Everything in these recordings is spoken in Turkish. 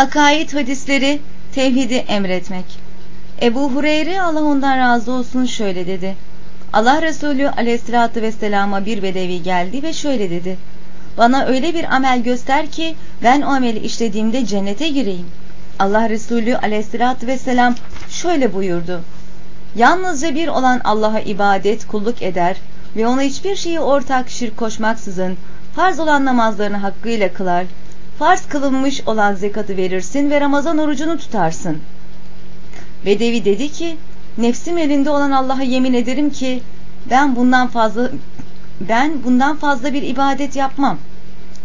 Akaid hadisleri tevhidi emretmek. Ebu Hureyre Allah ondan razı olsun şöyle dedi. Allah Resulü aleyhissalatü vesselama bir bedevi geldi ve şöyle dedi. Bana öyle bir amel göster ki ben o ameli işlediğimde cennete gireyim. Allah Resulü aleyhissalatü vesselam şöyle buyurdu. Yalnızca bir olan Allah'a ibadet, kulluk eder ve ona hiçbir şeyi ortak şirk koşmaksızın farz olan namazlarını hakkıyla kılar, farz kılınmış olan zekatı verirsin ve Ramazan orucunu tutarsın. Bedevi dedi ki, nefsim elinde olan Allah'a yemin ederim ki ben bundan fazla ben bundan fazla bir ibadet yapmam.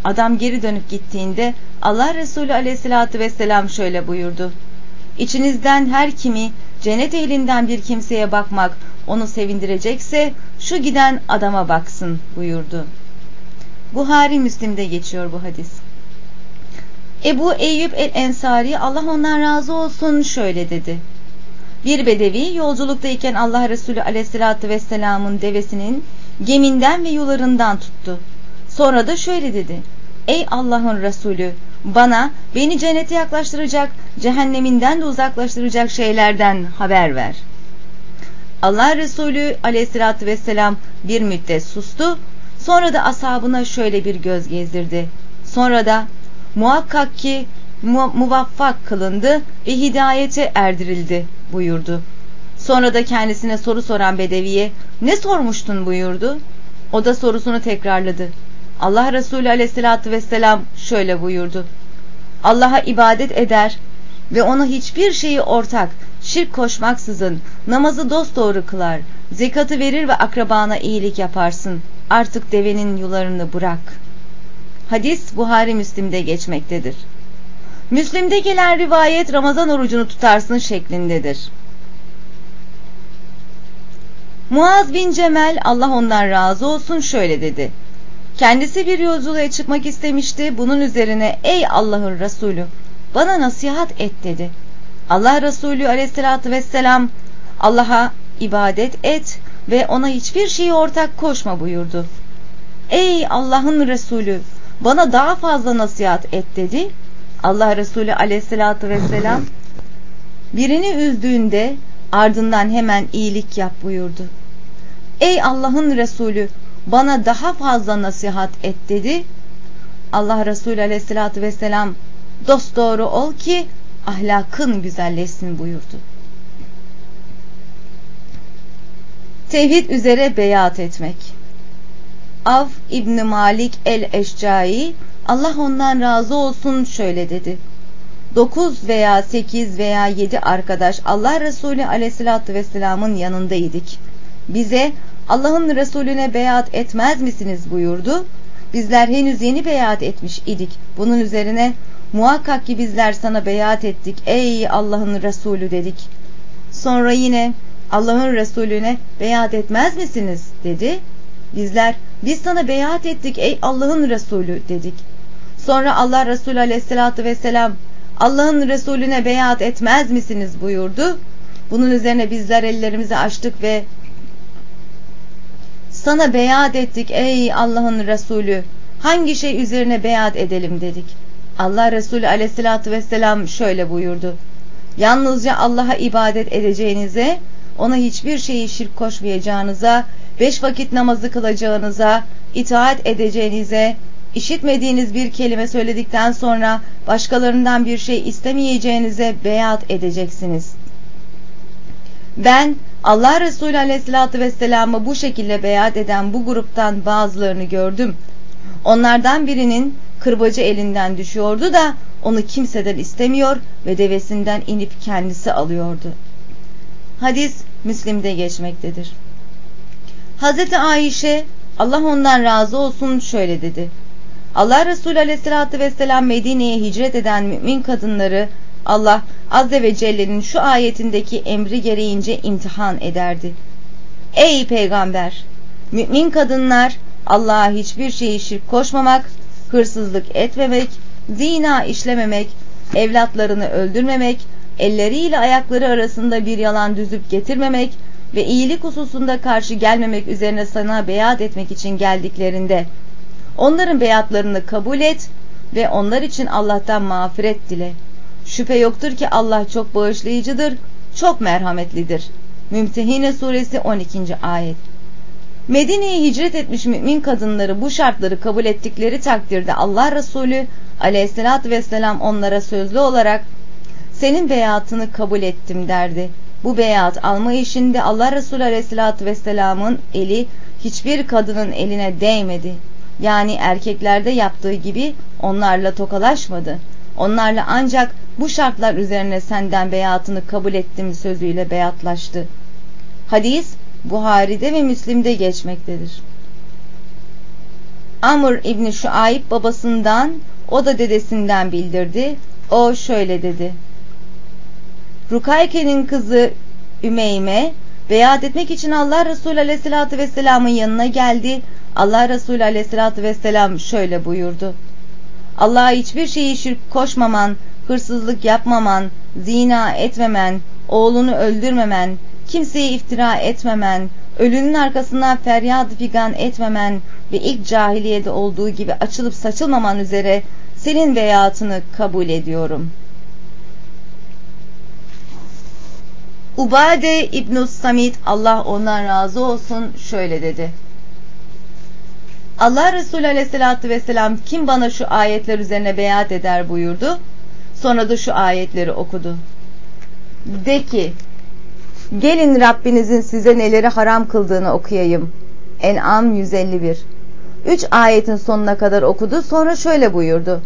Adam geri dönüp gittiğinde Allah Resulü aleyhissalatü vesselam şöyle buyurdu. İçinizden her kimi cennet ehlinden bir kimseye bakmak onu sevindirecekse şu giden adama baksın buyurdu. Buhari Müslim'de geçiyor bu hadis. Ebu Eyyub el-Ensari Allah ondan razı olsun şöyle dedi. Bir bedevi yolculuktayken Allah Resulü aleyhissalatü vesselamın devesinin geminden ve yularından tuttu. Sonra da şöyle dedi. Ey Allah'ın Resulü bana beni cennete yaklaştıracak, cehenneminden de uzaklaştıracak şeylerden haber ver. Allah Resulü aleyhissalatü vesselam bir müddet sustu. Sonra da ashabına şöyle bir göz gezdirdi. Sonra da muhakkak ki mu muvaffak kılındı ve hidayete erdirildi buyurdu. Sonra da kendisine soru soran Bedevi'ye ne sormuştun buyurdu. O da sorusunu tekrarladı. Allah Resulü aleyhissalatü vesselam şöyle buyurdu. Allah'a ibadet eder ve ona hiçbir şeyi ortak, şirk koşmaksızın namazı dosdoğru kılar, zekatı verir ve akrabana iyilik yaparsın. Artık devenin yularını bırak.'' Hadis Buhari Müslim'de geçmektedir. Müslim'de gelen rivayet Ramazan orucunu tutarsın şeklindedir. Muaz bin Cemel Allah ondan razı olsun şöyle dedi. Kendisi bir yolculuğa çıkmak istemişti. Bunun üzerine ey Allah'ın Resulü bana nasihat et dedi. Allah Resulü aleyhissalatü vesselam Allah'a ibadet et ve ona hiçbir şeyi ortak koşma buyurdu. Ey Allah'ın Resulü bana daha fazla nasihat et dedi. Allah Resulü aleyhissalatü vesselam birini üzdüğünde ardından hemen iyilik yap buyurdu. Ey Allah'ın Resulü bana daha fazla nasihat et dedi. Allah Resulü aleyhissalatü vesselam dost doğru ol ki ahlakın güzelleşsin buyurdu. Tevhid üzere beyat etmek. Av İbni Malik el-Eşcai Allah ondan razı olsun şöyle dedi. Dokuz veya sekiz veya yedi arkadaş Allah Resulü aleyhissalatü vesselamın yanındaydık. Bize Allah'ın Resulüne beyat etmez misiniz buyurdu. Bizler henüz yeni beyat etmiş idik. Bunun üzerine muhakkak ki bizler sana beyat ettik ey Allah'ın Resulü dedik. Sonra yine Allah'ın Resulüne beyat etmez misiniz dedi. Bizler biz sana beyat ettik ey Allah'ın Resulü dedik. Sonra Allah Resulü aleyhissalatü vesselam Allah'ın Resulüne beyat etmez misiniz buyurdu. Bunun üzerine bizler ellerimizi açtık ve sana beyat ettik ey Allah'ın Resulü hangi şey üzerine beyat edelim dedik. Allah Resulü aleyhissalatü vesselam şöyle buyurdu. Yalnızca Allah'a ibadet edeceğinize, ona hiçbir şeyi şirk koşmayacağınıza beş vakit namazı kılacağınıza, itaat edeceğinize, işitmediğiniz bir kelime söyledikten sonra başkalarından bir şey istemeyeceğinize beyat edeceksiniz. Ben Allah Resulü Aleyhisselatü Vesselam'ı bu şekilde beyat eden bu gruptan bazılarını gördüm. Onlardan birinin kırbacı elinden düşüyordu da onu kimseden istemiyor ve devesinden inip kendisi alıyordu. Hadis Müslim'de geçmektedir. Hazreti Ayşe Allah ondan razı olsun şöyle dedi. Allah Resulü aleyhissalatü vesselam Medine'ye hicret eden mümin kadınları Allah Azze ve Celle'nin şu ayetindeki emri gereğince imtihan ederdi. Ey peygamber! Mümin kadınlar Allah'a hiçbir şeyi şirk koşmamak, hırsızlık etmemek, zina işlememek, evlatlarını öldürmemek, elleriyle ayakları arasında bir yalan düzüp getirmemek, ve iyilik hususunda karşı gelmemek üzerine sana beyat etmek için geldiklerinde onların beyatlarını kabul et ve onlar için Allah'tan mağfiret dile. Şüphe yoktur ki Allah çok bağışlayıcıdır, çok merhametlidir. Mümtehine suresi 12. ayet. Medine'ye hicret etmiş mümin kadınları bu şartları kabul ettikleri takdirde Allah Resulü aleyhissalatü vesselam onlara sözlü olarak senin beyatını kabul ettim derdi. Bu beyat alma işinde Allah Resulü aleyhissalatü vesselamın eli hiçbir kadının eline değmedi. Yani erkeklerde yaptığı gibi onlarla tokalaşmadı. Onlarla ancak bu şartlar üzerine senden beyatını kabul ettim sözüyle beyatlaştı. Hadis Buhari'de ve Müslim'de geçmektedir. Amr İbni Şuayb babasından o da dedesinden bildirdi. O şöyle dedi. Rukayke'nin kızı Ümeyme beyat etmek için Allah Resulü Aleyhisselatü Vesselam'ın yanına geldi. Allah Resulü Aleyhisselatü Vesselam şöyle buyurdu. Allah'a hiçbir şeyi şirk koşmaman, hırsızlık yapmaman, zina etmemen, oğlunu öldürmemen, kimseye iftira etmemen, ölünün arkasından feryat figan etmemen ve ilk cahiliyede olduğu gibi açılıp saçılmaman üzere senin beyatını kabul ediyorum. Ubade İbn Samit Allah ondan razı olsun şöyle dedi. Allah Resulü Aleyhisselatü Vesselam kim bana şu ayetler üzerine beyat eder buyurdu. Sonra da şu ayetleri okudu. De ki gelin Rabbinizin size neleri haram kıldığını okuyayım. En'am 151 Üç ayetin sonuna kadar okudu sonra şöyle buyurdu.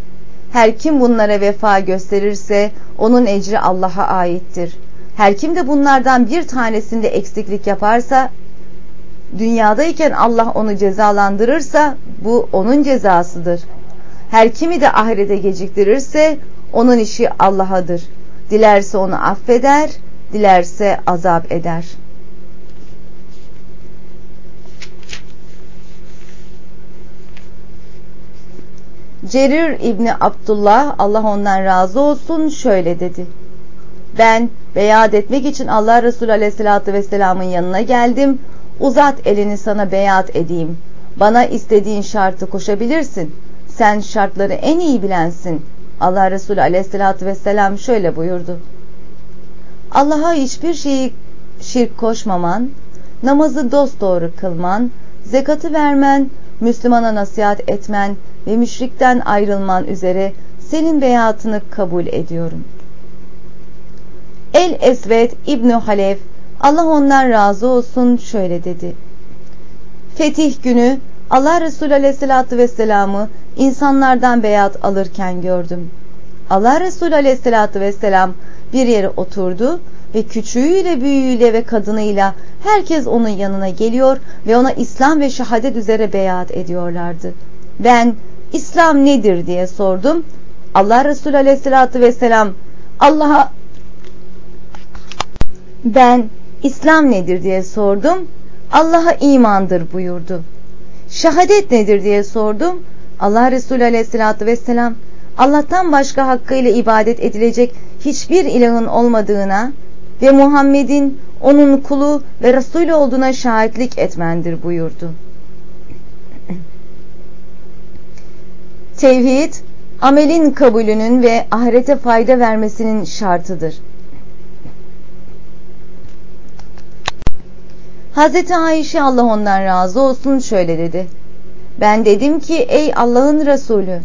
Her kim bunlara vefa gösterirse onun ecri Allah'a aittir. Her kim de bunlardan bir tanesinde eksiklik yaparsa dünyadayken Allah onu cezalandırırsa bu onun cezasıdır. Her kimi de ahirete geciktirirse onun işi Allah'adır. Dilerse onu affeder, dilerse azap eder. Cerir İbni Abdullah Allah ondan razı olsun şöyle dedi. Ben beyat etmek için Allah Resulü Aleyhisselatü Vesselam'ın yanına geldim. Uzat elini sana beyat edeyim. Bana istediğin şartı koşabilirsin. Sen şartları en iyi bilensin. Allah Resulü Aleyhisselatü Vesselam şöyle buyurdu. Allah'a hiçbir şeyi şirk koşmaman, namazı dosdoğru kılman, zekatı vermen, Müslümana nasihat etmen ve müşrikten ayrılman üzere senin beyatını kabul ediyorum. El Esved İbni Halef Allah ondan razı olsun şöyle dedi. Fetih günü Allah Resulü Aleyhisselatü Vesselam'ı insanlardan beyat alırken gördüm. Allah Resulü Aleyhisselatü Vesselam bir yere oturdu ve küçüğüyle büyüğüyle ve kadınıyla herkes onun yanına geliyor ve ona İslam ve şehadet üzere beyat ediyorlardı. Ben İslam nedir diye sordum. Allah Resulü Aleyhisselatü Vesselam Allah'a ben İslam nedir diye sordum. Allah'a imandır buyurdu. Şehadet nedir diye sordum. Allah Resulü Aleyhisselatü Vesselam Allah'tan başka hakkıyla ibadet edilecek hiçbir ilahın olmadığına ve Muhammed'in onun kulu ve Resulü olduğuna şahitlik etmendir buyurdu. Tevhid, amelin kabulünün ve ahirete fayda vermesinin şartıdır. Hazreti Ayşe Allah ondan razı olsun şöyle dedi. Ben dedim ki ey Allah'ın Resulü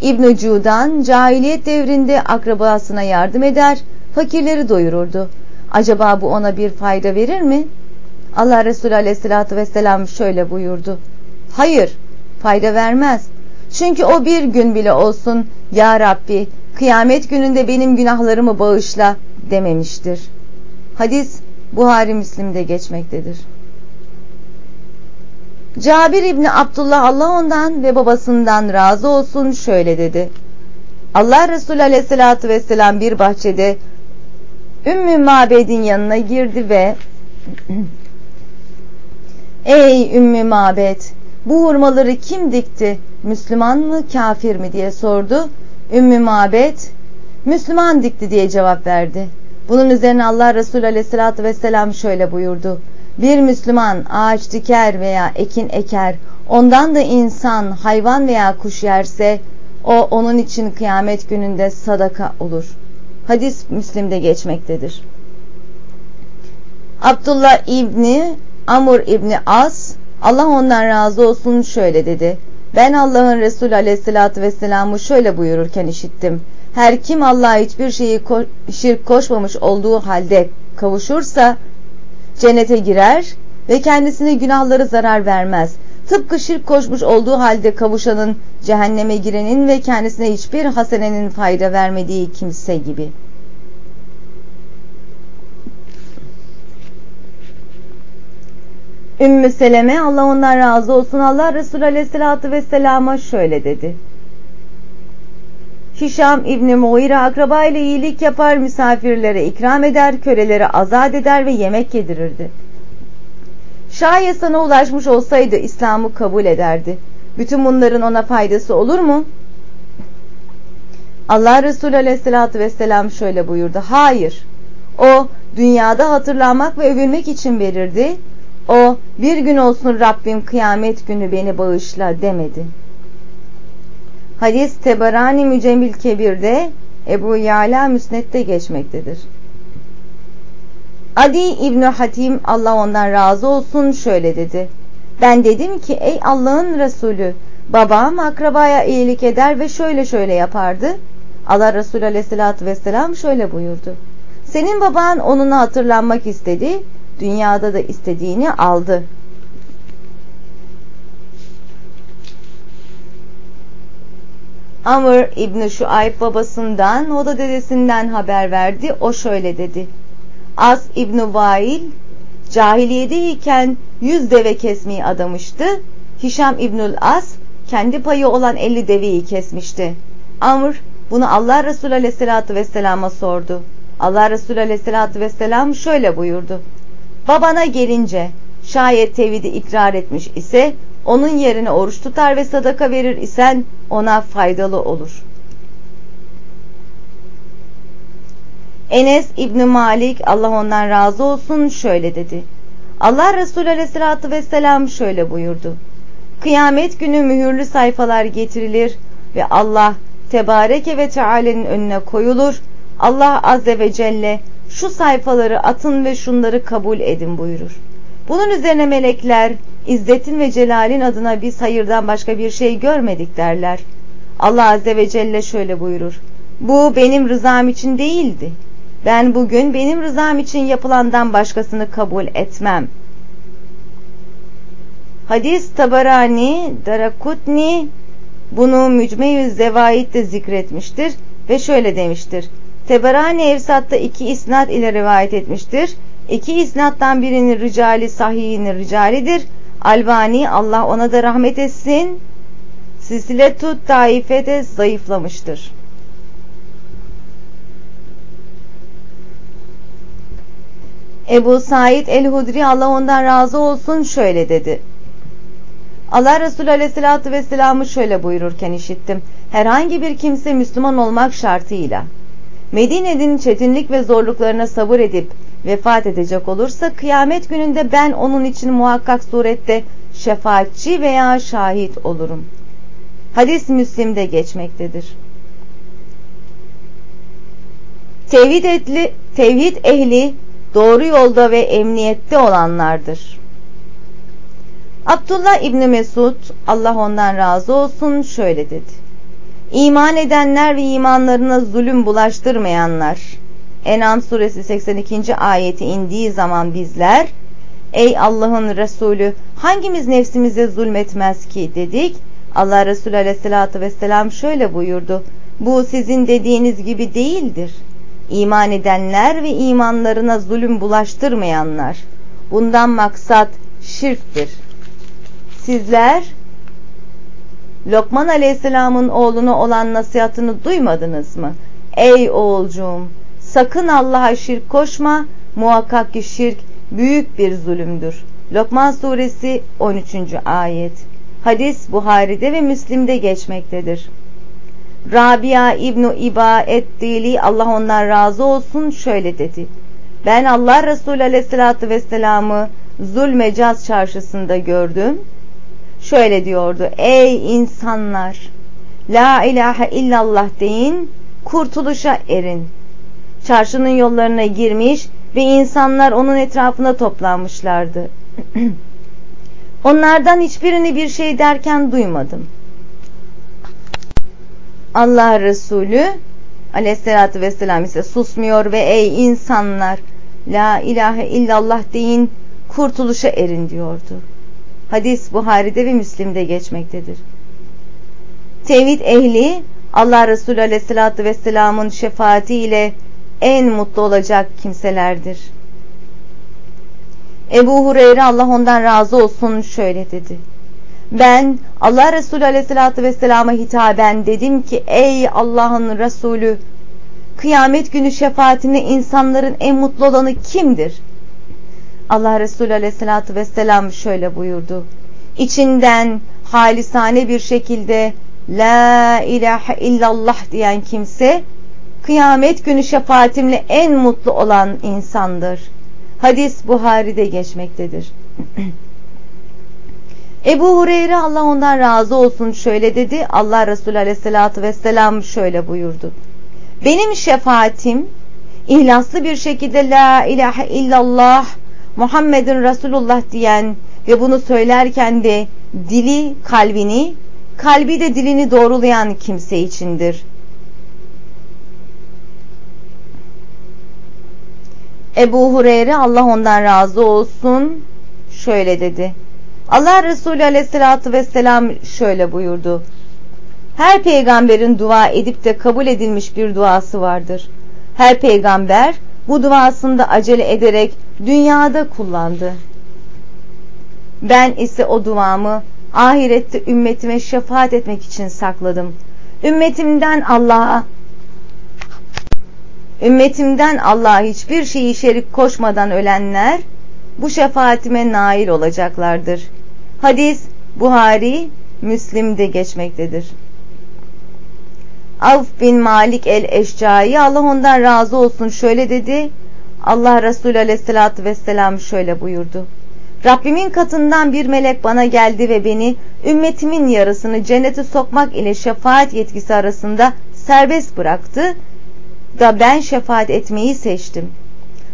İbn Cudan cahiliyet devrinde akrabasına yardım eder, fakirleri doyururdu. Acaba bu ona bir fayda verir mi? Allah Resulü Aleyhisselatü Vesselam şöyle buyurdu. Hayır, fayda vermez. Çünkü o bir gün bile olsun Ya Rabbi kıyamet gününde benim günahlarımı bağışla dememiştir. Hadis Buhari Müslim'de geçmektedir. Cabir İbni Abdullah Allah ondan ve babasından razı olsun şöyle dedi. Allah Resulü Aleyhisselatü Vesselam bir bahçede Ümmü Mabed'in yanına girdi ve Ey Ümmü Mabed bu hurmaları kim dikti? Müslüman mı kafir mi diye sordu. Ümmü Mabed Müslüman dikti diye cevap verdi. Bunun üzerine Allah Resulü Aleyhisselatü Vesselam şöyle buyurdu. Bir Müslüman ağaç diker veya ekin eker, ondan da insan, hayvan veya kuş yerse, O onun için kıyamet gününde sadaka olur. Hadis Müslim'de geçmektedir. Abdullah İbni Amr İbni As Allah ondan razı olsun şöyle dedi. Ben Allah'ın Resulü aleyhissalatü vesselam'ı şöyle buyururken işittim. Her kim Allah'a hiçbir şeyi ko şirk koşmamış olduğu halde kavuşursa cennete girer ve kendisine günahları zarar vermez. Tıpkı şirk koşmuş olduğu halde kavuşanın cehenneme girenin ve kendisine hiçbir hasenenin fayda vermediği kimse gibi.'' Ümmü Seleme Allah ondan razı olsun Allah Resulü Aleyhisselatü Vesselam'a şöyle dedi. Hişam İbni Muire akraba ile iyilik yapar, misafirlere ikram eder, köleleri azat eder ve yemek yedirirdi. Şayet sana ulaşmış olsaydı İslam'ı kabul ederdi. Bütün bunların ona faydası olur mu? Allah Resulü Aleyhisselatü Vesselam şöyle buyurdu. Hayır. O dünyada hatırlanmak ve övülmek için verirdi o bir gün olsun Rabbim kıyamet günü beni bağışla demedi. Hadis Tebarani Mücemmil Kebir'de Ebu Yala Müsnet'te geçmektedir. Adi İbni Hatim Allah ondan razı olsun şöyle dedi. Ben dedim ki ey Allah'ın Resulü babam akrabaya iyilik eder ve şöyle şöyle yapardı. Allah Resulü aleyhissalatü vesselam şöyle buyurdu. Senin baban onunla hatırlanmak istedi dünyada da istediğini aldı. Amr İbni Şuayb babasından, o da dedesinden haber verdi. O şöyle dedi. As İbni Vail, cahiliyedeyken yüz deve kesmeyi adamıştı. Hişam İbnül As, kendi payı olan elli deveyi kesmişti. Amr, bunu Allah Resulü Aleyhisselatü Vesselam'a sordu. Allah Resulü Aleyhisselatü Vesselam şöyle buyurdu. Babana gelince şayet tevhidi ikrar etmiş ise onun yerine oruç tutar ve sadaka verir isen ona faydalı olur. Enes İbni Malik Allah ondan razı olsun şöyle dedi. Allah Resulü Aleyhisselatü Vesselam şöyle buyurdu. Kıyamet günü mühürlü sayfalar getirilir ve Allah Tebareke ve Teala'nın önüne koyulur. Allah Azze ve Celle şu sayfaları atın ve şunları kabul edin buyurur. Bunun üzerine melekler İzzetin ve Celal'in adına biz hayırdan başka bir şey görmedik derler. Allah Azze ve Celle şöyle buyurur. Bu benim rızam için değildi. Ben bugün benim rızam için yapılandan başkasını kabul etmem. Hadis Tabarani, Darakutni bunu Mücme-i de zikretmiştir ve şöyle demiştir. Teberani Evsat'ta iki isnat ile rivayet etmiştir. İki isnattan birinin ricali sahihinin ricalidir. Albani Allah ona da rahmet etsin. Silsiletut taifede zayıflamıştır. Ebu Said el-Hudri Allah ondan razı olsun şöyle dedi. Allah Resulü Aleyhisselatü Vesselam'ı şöyle buyururken işittim. Herhangi bir kimse Müslüman olmak şartıyla Medine'nin çetinlik ve zorluklarına sabır edip vefat edecek olursa kıyamet gününde ben onun için muhakkak surette şefaatçi veya şahit olurum. Hadis Müslim'de geçmektedir. Tevhid, etli, tevhid ehli doğru yolda ve emniyette olanlardır. Abdullah İbni Mesud Allah ondan razı olsun şöyle dedi. İman edenler ve imanlarına zulüm bulaştırmayanlar. En'am suresi 82. ayeti indiği zaman bizler Ey Allah'ın Resulü hangimiz nefsimize zulmetmez ki dedik. Allah Resulü aleyhissalatü vesselam şöyle buyurdu. Bu sizin dediğiniz gibi değildir. İman edenler ve imanlarına zulüm bulaştırmayanlar. Bundan maksat şirktir. Sizler Lokman Aleyhisselam'ın oğluna olan nasihatını duymadınız mı? Ey oğulcuğum sakın Allah'a şirk koşma muhakkak ki şirk büyük bir zulümdür. Lokman suresi 13. ayet. Hadis Buhari'de ve Müslim'de geçmektedir. Rabia İbnu İba Eddili Allah ondan razı olsun şöyle dedi. Ben Allah Resulü Aleyhisselatü Vesselam'ı Zulmecaz çarşısında gördüm şöyle diyordu. Ey insanlar! La ilahe illallah deyin, kurtuluşa erin. Çarşının yollarına girmiş ve insanlar onun etrafına toplanmışlardı. Onlardan hiçbirini bir şey derken duymadım. Allah Resulü aleyhissalatü vesselam ise susmuyor ve ey insanlar la ilahe illallah deyin kurtuluşa erin diyordu. Hadis Buhari'de ve Müslim'de geçmektedir. Tevhid ehli Allah Resulü aleyhissalatü vesselamın şefaatiyle en mutlu olacak kimselerdir. Ebu Hureyre Allah ondan razı olsun şöyle dedi. Ben Allah Resulü aleyhissalatü vesselama hitaben dedim ki ey Allah'ın Resulü kıyamet günü şefaatine insanların en mutlu olanı kimdir? Allah Resulü aleyhissalatü vesselam şöyle buyurdu. İçinden halisane bir şekilde La ilahe illallah diyen kimse kıyamet günü şefaatimle en mutlu olan insandır. Hadis Buhari'de geçmektedir. Ebu Hureyre Allah ondan razı olsun şöyle dedi. Allah Resulü aleyhissalatü vesselam şöyle buyurdu. Benim şefaatim ihlaslı bir şekilde la ilahe illallah Muhammedun Resulullah diyen ve bunu söylerken de dili kalbini, kalbi de dilini doğrulayan kimse içindir. Ebu Hureyre Allah ondan razı olsun şöyle dedi. Allah Resulü aleyhissalatü vesselam şöyle buyurdu. Her peygamberin dua edip de kabul edilmiş bir duası vardır. Her peygamber bu duasında acele ederek dünyada kullandı. Ben ise o duamı ahirette ümmetime şefaat etmek için sakladım. Ümmetimden Allah'a Ümmetimden Allah'a hiçbir şeyi şerik koşmadan ölenler bu şefaatime nail olacaklardır. Hadis Buhari, Müslim'de geçmektedir. Avf bin Malik el-Eşcai Allah ondan razı olsun şöyle dedi. Allah Resulü aleyhissalatü vesselam şöyle buyurdu. Rabbimin katından bir melek bana geldi ve beni ümmetimin yarısını cennete sokmak ile şefaat yetkisi arasında serbest bıraktı da ben şefaat etmeyi seçtim.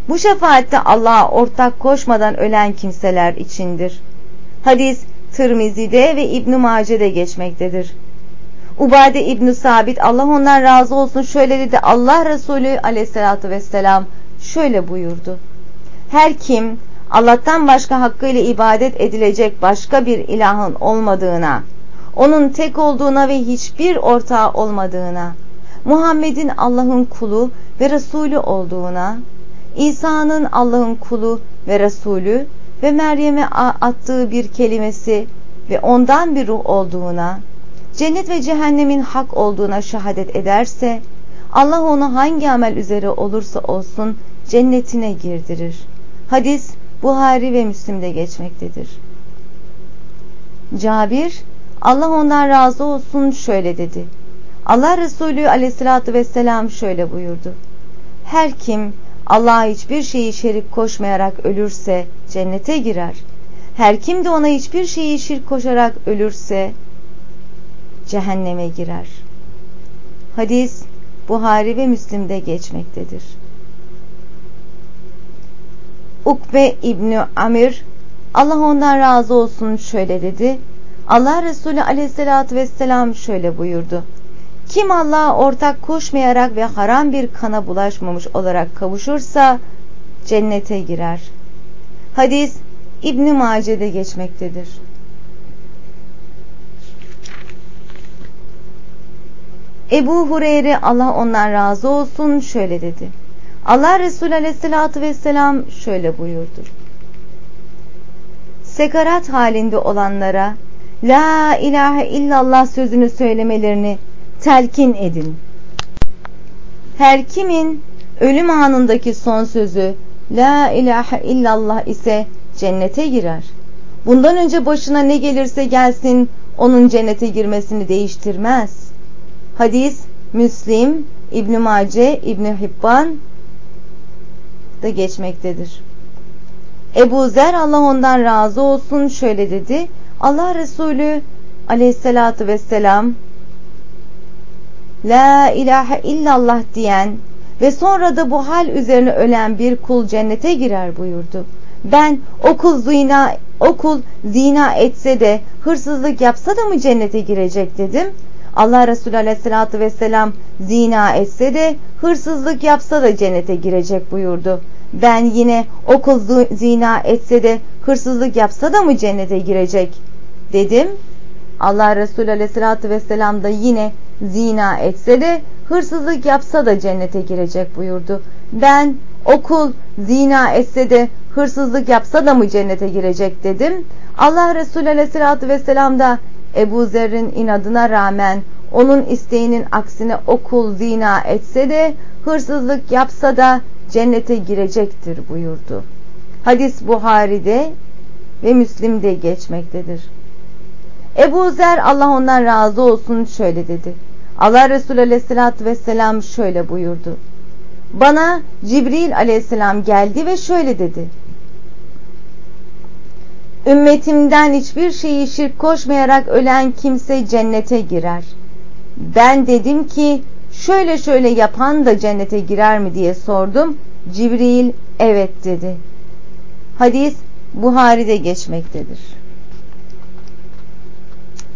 Bu şefaatte Allah'a ortak koşmadan ölen kimseler içindir. Hadis Tirmizi'de ve İbn Mace'de geçmektedir. Ubade İbn Sabit Allah ondan razı olsun şöyle dedi. Allah Resulü aleyhissalatü vesselam şöyle buyurdu. Her kim Allah'tan başka hakkıyla ibadet edilecek başka bir ilahın olmadığına, onun tek olduğuna ve hiçbir ortağı olmadığına, Muhammed'in Allah'ın kulu ve Resulü olduğuna, İsa'nın Allah'ın kulu ve Resulü ve Meryem'e attığı bir kelimesi ve ondan bir ruh olduğuna, cennet ve cehennemin hak olduğuna şehadet ederse, Allah onu hangi amel üzere olursa olsun cennetine girdirir. Hadis Buhari ve Müslim'de geçmektedir. Cabir, Allah ondan razı olsun şöyle dedi. Allah Resulü aleyhissalatü vesselam şöyle buyurdu. Her kim Allah'a hiçbir şeyi şerik koşmayarak ölürse cennete girer. Her kim de ona hiçbir şeyi şirk koşarak ölürse cehenneme girer. Hadis Buhari ve Müslim'de geçmektedir. Ukbe İbni Amir Allah ondan razı olsun şöyle dedi. Allah Resulü aleyhissalatü vesselam şöyle buyurdu. Kim Allah'a ortak koşmayarak ve haram bir kana bulaşmamış olarak kavuşursa cennete girer. Hadis İbn Mace'de geçmektedir. Ebu Hureyre Allah ondan razı olsun şöyle dedi. Allah Resulü Aleyhisselatü Vesselam şöyle buyurdu. Sekarat halinde olanlara La ilahe illallah sözünü söylemelerini telkin edin. Her kimin ölüm anındaki son sözü La ilahe illallah ise cennete girer. Bundan önce başına ne gelirse gelsin onun cennete girmesini değiştirmez. Hadis Müslim, İbn Mace, İbn Hibban da geçmektedir. Ebu Zer Allah ondan razı olsun şöyle dedi. Allah Resulü aleyhissalatü vesselam La ilahe illallah diyen ve sonra da bu hal üzerine ölen bir kul cennete girer buyurdu. Ben o kul zina, o kul zina etse de hırsızlık yapsa da mı cennete girecek dedim. Allah Resulü Aleyhisselatü Vesselam zina etse de hırsızlık yapsa da cennete girecek buyurdu. Ben yine o kul zina etse de hırsızlık yapsa da mı cennete girecek dedim. Allah Resulü Aleyhisselatü Vesselam da yine zina etse de hırsızlık yapsa da cennete girecek buyurdu. Ben okul zina etse de hırsızlık yapsa da mı cennete girecek dedim. Allah Resulü Aleyhisselatü Vesselam da Ebu Zer'in inadına rağmen onun isteğinin aksine okul zina etse de hırsızlık yapsa da cennete girecektir buyurdu. Hadis Buhari'de ve Müslim'de geçmektedir. Ebu Zer Allah ondan razı olsun şöyle dedi. Allah Resulü Aleyhisselatü Vesselam şöyle buyurdu. Bana Cibril Aleyhisselam geldi ve şöyle dedi. Ümmetimden hiçbir şeyi şirk koşmayarak ölen kimse cennete girer. Ben dedim ki şöyle şöyle yapan da cennete girer mi diye sordum. Cibril evet dedi. Hadis Buhari'de geçmektedir.